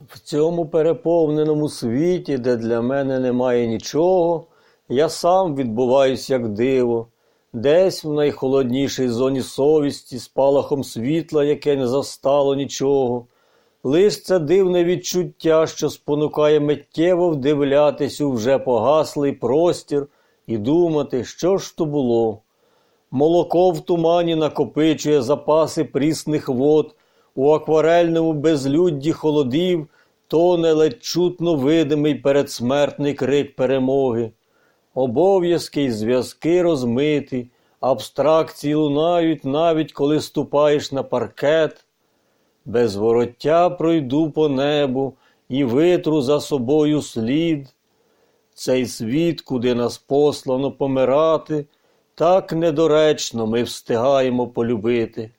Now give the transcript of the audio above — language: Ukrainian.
В цьому переповненому світі, де для мене немає нічого, я сам відбуваюсь як диво, десь в найхолоднішій зоні совісті, спалахом світла, яке не застало нічого. Лиш це дивне відчуття, що спонукає миттєво вдивлятись у вже погаслий простір і думати, що ж то було. Молоко в тумані накопичує запаси прісних вод, у акварельному безлюдді холодів тоне ледь чутно видимий передсмертний крик перемоги. Обов'язки й зв'язки розмиті, абстракції лунають, навіть коли ступаєш на паркет. Без вороття пройду по небу і витру за собою слід. Цей світ, куди нас послано помирати, так недоречно ми встигаємо полюбити.